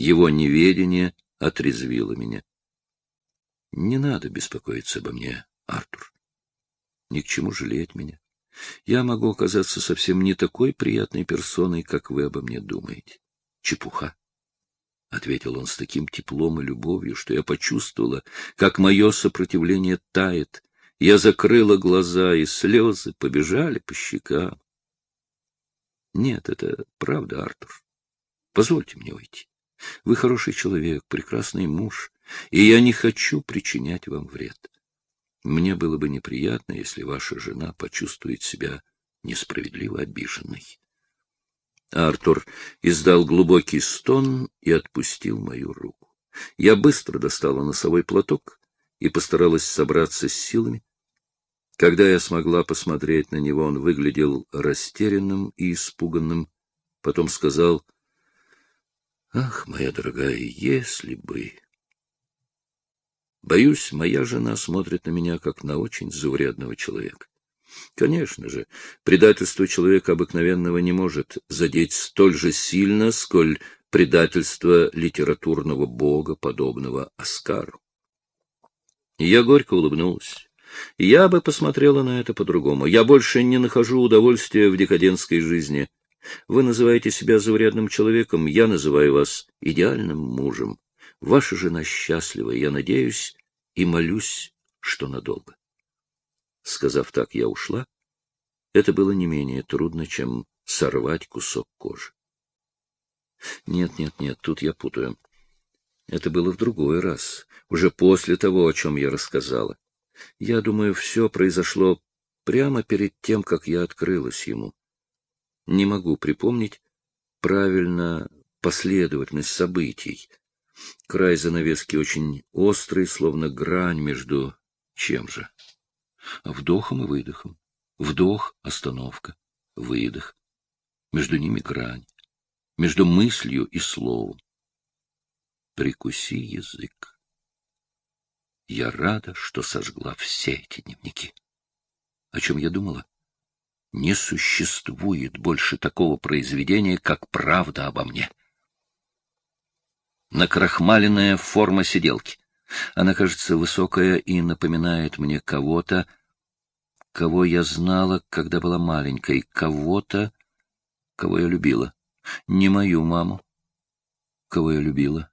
Его неведение отрезвило меня. Не надо беспокоиться обо мне, Артур. Ни к чему жалеть меня. Я могу оказаться совсем не такой приятной персоной, как вы обо мне думаете. Чепуха. — ответил он с таким теплом и любовью, что я почувствовала, как мое сопротивление тает. Я закрыла глаза, и слезы побежали по щекам. Нет, это правда, Артур. Позвольте мне уйти. Вы хороший человек, прекрасный муж, и я не хочу причинять вам вред. Мне было бы неприятно, если ваша жена почувствует себя несправедливо обиженной. Артур издал глубокий стон и отпустил мою руку. Я быстро достала носовой платок и постаралась собраться с силами. Когда я смогла посмотреть на него, он выглядел растерянным и испуганным. Потом сказал, «Ах, моя дорогая, если бы...» Боюсь, моя жена смотрит на меня, как на очень заурядного человека. Конечно же, предательство человека обыкновенного не может задеть столь же сильно, сколь предательство литературного бога, подобного Оскару. Я горько улыбнулась. Я бы посмотрела на это по-другому. Я больше не нахожу удовольствия в декадентской жизни. Вы называете себя заурядным человеком, я называю вас идеальным мужем. Ваша жена счастлива, я надеюсь и молюсь, что надолго. Сказав так, я ушла. Это было не менее трудно, чем сорвать кусок кожи. Нет, нет, нет, тут я путаю. Это было в другой раз, уже после того, о чем я рассказала. Я думаю, все произошло прямо перед тем, как я открылась ему. Не могу припомнить правильно последовательность событий. Край занавески очень острый, словно грань между чем же? Вдохом и выдохом. Вдох — остановка, выдох. Между ними грань. Между мыслью и словом. Прикуси язык. Я рада, что сожгла все эти дневники. О чем я думала? Не существует больше такого произведения, как правда обо мне. Накрахмаленная форма сиделки. Она кажется высокая и напоминает мне кого-то, кого я знала, когда была маленькой, кого-то, кого я любила. Не мою маму, кого я любила,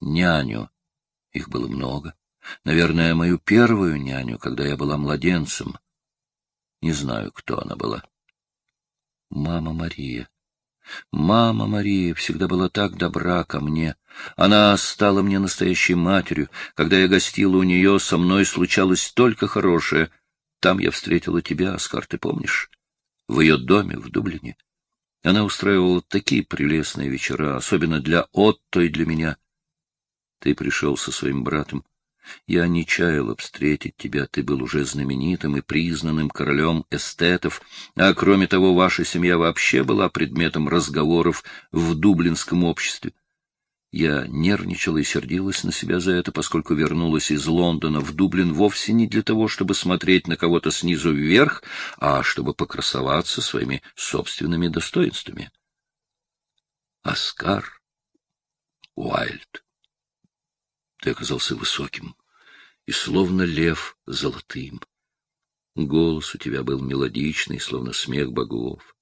няню. Их было много. Наверное, мою первую няню, когда я была младенцем. Не знаю, кто она была. Мама Мария. Мама Мария всегда была так добра ко мне. Она стала мне настоящей матерью. Когда я гостила у нее, со мной случалось только хорошее. Там я встретила тебя, Оскар, ты помнишь? В ее доме в Дублине. Она устраивала такие прелестные вечера, особенно для Отто и для меня. Ты пришел со своим братом. Я не чаяла встретить тебя, ты был уже знаменитым и признанным королем эстетов, а кроме того, ваша семья вообще была предметом разговоров в дублинском обществе. Я нервничала и сердилась на себя за это, поскольку вернулась из Лондона в Дублин вовсе не для того, чтобы смотреть на кого-то снизу вверх, а чтобы покрасоваться своими собственными достоинствами. Оскар Уайльд. Ты оказался высоким и словно лев золотым. Голос у тебя был мелодичный, словно смех богов.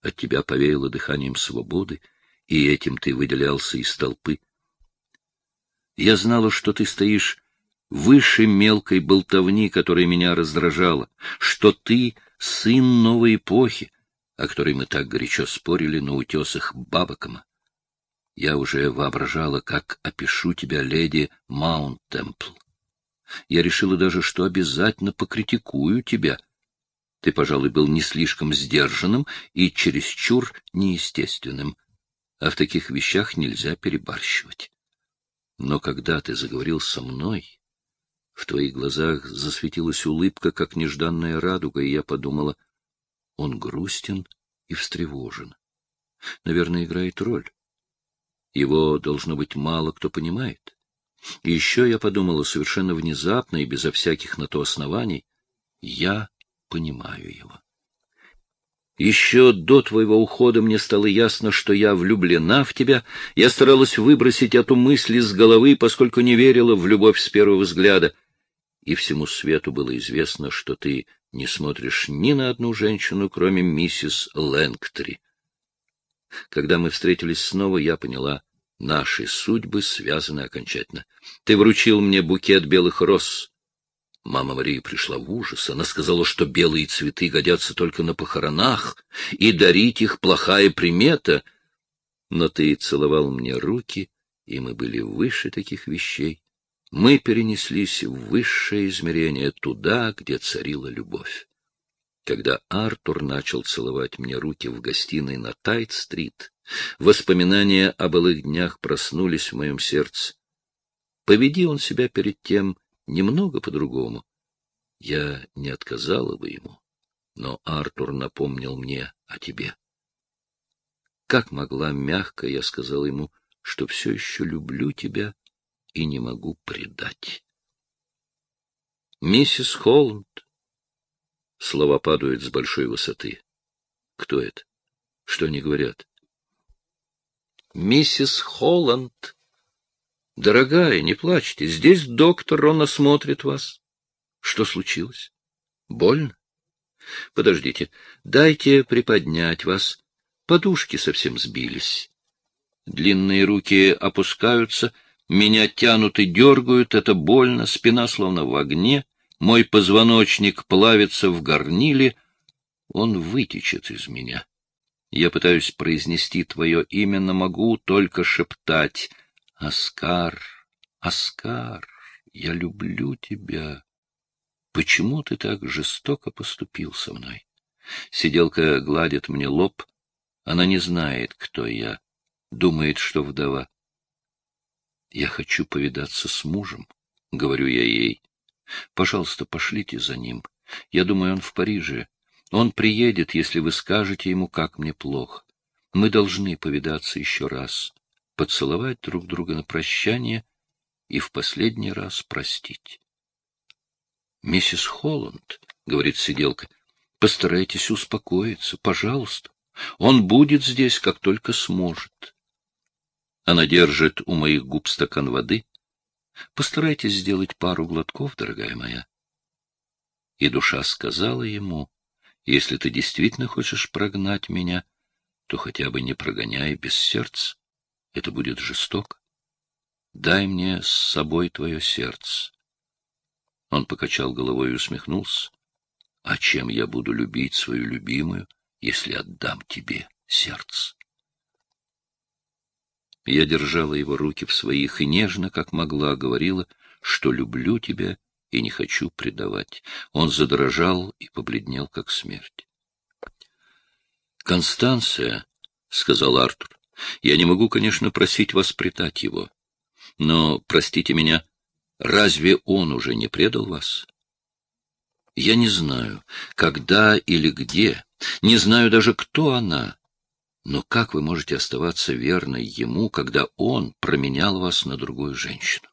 От тебя повеяло дыханием свободы, и этим ты выделялся из толпы. Я знала, что ты стоишь выше мелкой болтовни, которая меня раздражала, что ты сын новой эпохи, о которой мы так горячо спорили на утесах Бабакома. Я уже воображала, как опишу тебя, леди Маунт-Темпл. Я решила даже, что обязательно покритикую тебя. Ты, пожалуй, был не слишком сдержанным и чересчур неестественным, а в таких вещах нельзя перебарщивать. Но когда ты заговорил со мной, в твоих глазах засветилась улыбка, как нежданная радуга, и я подумала, он грустен и встревожен. Наверное, играет роль. Его, должно быть, мало кто понимает. И еще я подумала совершенно внезапно и безо всяких на то оснований, я понимаю его. Еще до твоего ухода мне стало ясно, что я влюблена в тебя. Я старалась выбросить эту мысль из головы, поскольку не верила в любовь с первого взгляда. И всему свету было известно, что ты не смотришь ни на одну женщину, кроме миссис Лэнгтри. Когда мы встретились снова, я поняла, наши судьбы связаны окончательно. Ты вручил мне букет белых роз. Мама Мария пришла в ужас. Она сказала, что белые цветы годятся только на похоронах, и дарить их плохая примета. Но ты целовал мне руки, и мы были выше таких вещей. Мы перенеслись в высшее измерение, туда, где царила любовь. Когда Артур начал целовать мне руки в гостиной на Тайт-стрит, воспоминания о былых днях проснулись в моем сердце. Поведи он себя перед тем немного по-другому. Я не отказала бы ему, но Артур напомнил мне о тебе. Как могла мягко я сказала ему, что все еще люблю тебя и не могу предать. Миссис Холланд. Слова падают с большой высоты. Кто это? Что они говорят? Миссис Холланд. Дорогая, не плачьте. Здесь доктор, он осмотрит вас. Что случилось? Больно? Подождите, дайте приподнять вас. Подушки совсем сбились. Длинные руки опускаются, меня тянут и дергают, это больно, спина словно в огне, мой позвоночник плавится в горниле, он вытечет из меня. Я пытаюсь произнести твое имя, но могу только шептать — Оскар, Оскар, я люблю тебя. Почему ты так жестоко поступил со мной? Сиделка гладит мне лоб. Она не знает, кто я. Думает, что вдова. Я хочу повидаться с мужем, — говорю я ей. Пожалуйста, пошлите за ним. Я думаю, он в Париже. Он приедет, если вы скажете ему, как мне плохо. Мы должны повидаться еще раз поцеловать друг друга на прощание и в последний раз простить. — Миссис Холланд, — говорит сиделка, — постарайтесь успокоиться, пожалуйста. Он будет здесь, как только сможет. Она держит у моих губ стакан воды. Постарайтесь сделать пару глотков, дорогая моя. И душа сказала ему, если ты действительно хочешь прогнать меня, то хотя бы не прогоняй без сердца. Это будет жестоко. Дай мне с собой твое сердце. Он покачал головой и усмехнулся. А чем я буду любить свою любимую, если отдам тебе сердце? Я держала его руки в своих и нежно, как могла, говорила, что люблю тебя и не хочу предавать. Он задрожал и побледнел, как смерть. — Констанция, — сказал Артур, я не могу, конечно, просить вас предать его. Но, простите меня, разве он уже не предал вас? Я не знаю, когда или где, не знаю даже, кто она. Но как вы можете оставаться верной ему, когда он променял вас на другую женщину?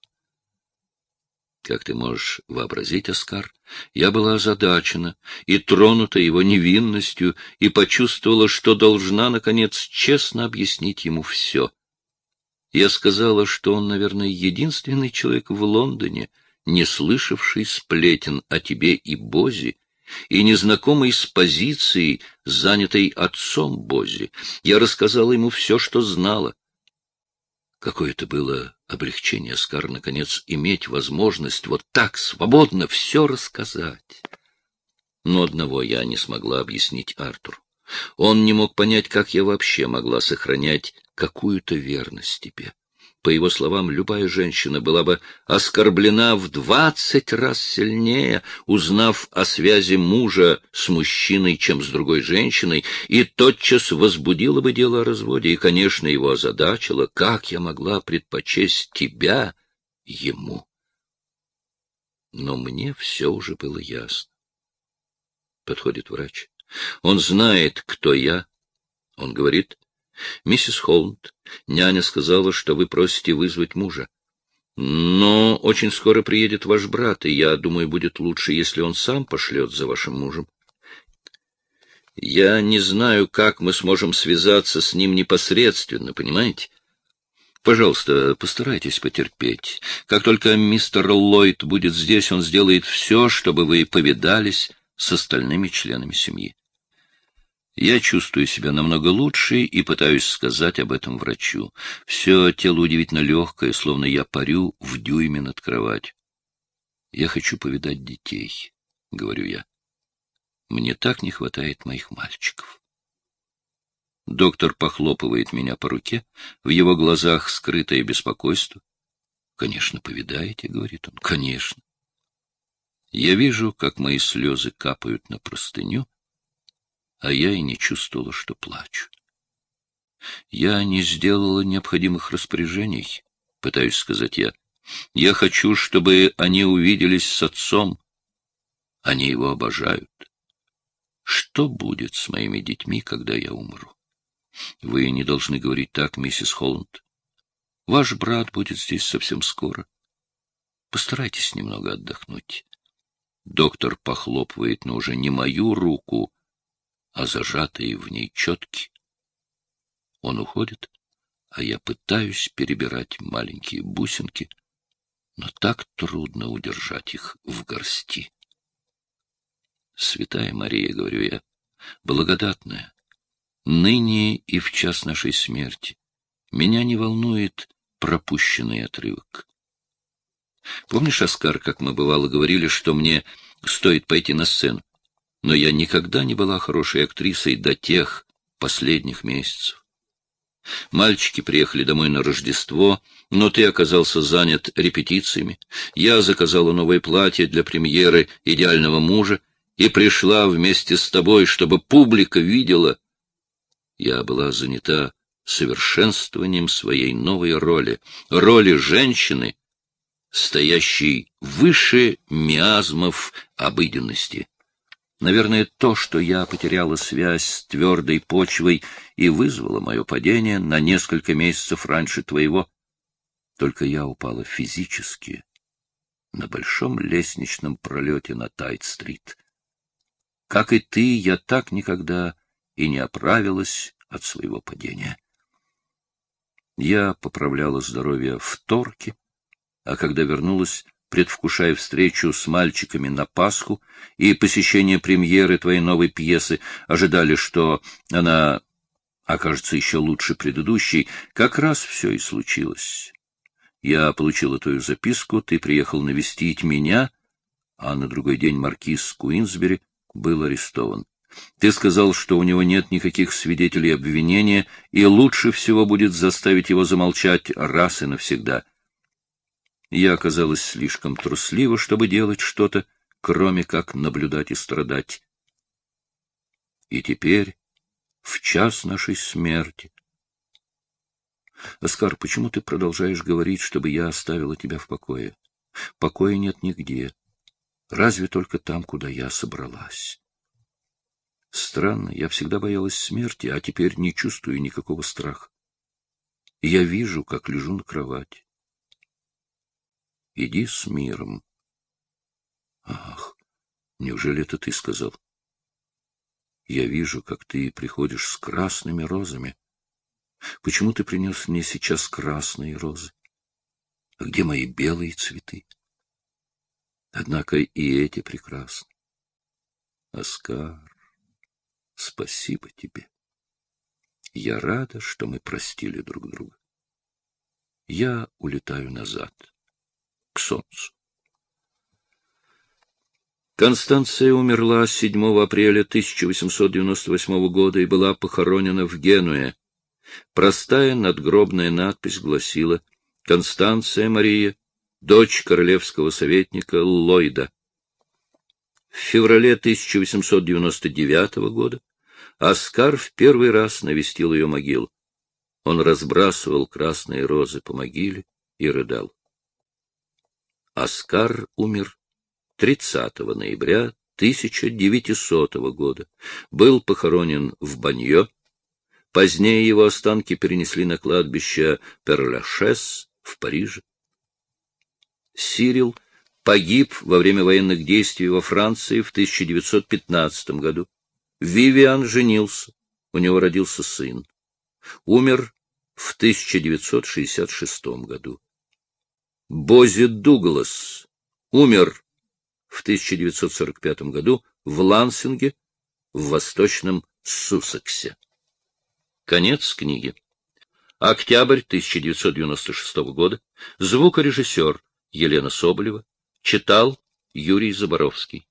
Как ты можешь вообразить, Оскар, я была озадачена и тронута его невинностью и почувствовала, что должна, наконец, честно объяснить ему все. Я сказала, что он, наверное, единственный человек в Лондоне, не слышавший сплетен о тебе и Бози, и незнакомый с позицией, занятой отцом Бози. Я рассказала ему все, что знала. Какое это было облегчение, Скар, наконец, иметь возможность вот так свободно все рассказать. Но одного я не смогла объяснить Артуру. Он не мог понять, как я вообще могла сохранять какую-то верность тебе. По его словам, любая женщина была бы оскорблена в двадцать раз сильнее, узнав о связи мужа с мужчиной, чем с другой женщиной, и тотчас возбудила бы дело о разводе, и, конечно, его озадачило, как я могла предпочесть тебя ему. Но мне все уже было ясно. Подходит врач. Он знает, кто я. Он говорит, Миссис Холланд, няня сказала, что вы просите вызвать мужа. Но очень скоро приедет ваш брат, и я думаю, будет лучше, если он сам пошлет за вашим мужем. Я не знаю, как мы сможем связаться с ним непосредственно, понимаете? Пожалуйста, постарайтесь потерпеть. Как только мистер Ллойд будет здесь, он сделает все, чтобы вы повидались с остальными членами семьи. Я чувствую себя намного лучше и пытаюсь сказать об этом врачу. Все тело удивительно легкое, словно я парю в дюйме над кроватью. Я хочу повидать детей, — говорю я. Мне так не хватает моих мальчиков. Доктор похлопывает меня по руке, в его глазах скрытое беспокойство. — Конечно, повидаете, — говорит он, — конечно. Я вижу, как мои слезы капают на простыню, а я и не чувствовала, что плачу. Я не сделала необходимых распоряжений, пытаюсь сказать я. Я хочу, чтобы они увиделись с отцом. Они его обожают. Что будет с моими детьми, когда я умру? Вы не должны говорить так, миссис Холланд. Ваш брат будет здесь совсем скоро. Постарайтесь немного отдохнуть. Доктор похлопывает, но уже не мою руку, а зажатые в ней четки. Он уходит, а я пытаюсь перебирать маленькие бусинки, но так трудно удержать их в горсти. Святая Мария, говорю я, благодатная, ныне и в час нашей смерти. Меня не волнует пропущенный отрывок. Помнишь, Оскар, как мы бывало говорили, что мне стоит пойти на сцену? Но я никогда не была хорошей актрисой до тех последних месяцев. Мальчики приехали домой на Рождество, но ты оказался занят репетициями. Я заказала новое платье для премьеры «Идеального мужа» и пришла вместе с тобой, чтобы публика видела, я была занята совершенствованием своей новой роли, роли женщины, стоящей выше миазмов обыденности. Наверное, то, что я потеряла связь с твердой почвой и вызвало мое падение на несколько месяцев раньше твоего. Только я упала физически на большом лестничном пролете на Тайт-стрит. Как и ты, я так никогда и не оправилась от своего падения. Я поправляла здоровье в Торке, а когда вернулась, предвкушая встречу с мальчиками на Пасху и посещение премьеры твоей новой пьесы, ожидали, что она окажется еще лучше предыдущей, как раз все и случилось. Я получила твою записку, ты приехал навестить меня, а на другой день маркиз Куинсбери был арестован. Ты сказал, что у него нет никаких свидетелей обвинения, и лучше всего будет заставить его замолчать раз и навсегда. Я оказалась слишком труслива, чтобы делать что-то, кроме как наблюдать и страдать. И теперь, в час нашей смерти... Оскар, почему ты продолжаешь говорить, чтобы я оставила тебя в покое? Покоя нет нигде. Разве только там, куда я собралась. Странно, я всегда боялась смерти, а теперь не чувствую никакого страха. Я вижу, как лежу на кровати. Иди с миром. Ах, неужели это ты сказал? Я вижу, как ты приходишь с красными розами. Почему ты принес мне сейчас красные розы? А где мои белые цветы? Однако и эти прекрасны. Оскар, Спасибо тебе. Я рада, что мы простили друг друга. Я улетаю назад, к солнцу. Констанция умерла 7 апреля 1898 года и была похоронена в Генуе. Простая надгробная надпись гласила «Констанция Мария, дочь королевского советника Ллойда». В феврале 1899 года Оскар в первый раз навестил ее могилу. Он разбрасывал красные розы по могиле и рыдал. Оскар умер 30 ноября 1900 года. Был похоронен в Банье. Позднее его останки перенесли на кладбище Перлашес в Париже. Сирил погиб во время военных действий во Франции в 1915 году. Вивиан женился, у него родился сын. Умер в 1966 году. Бози Дуглас умер в 1945 году в Лансинге, в восточном Суссексе. Конец книги. Октябрь 1996 года. Звукорежиссер Елена Соболева. Читал Юрий Заборовский.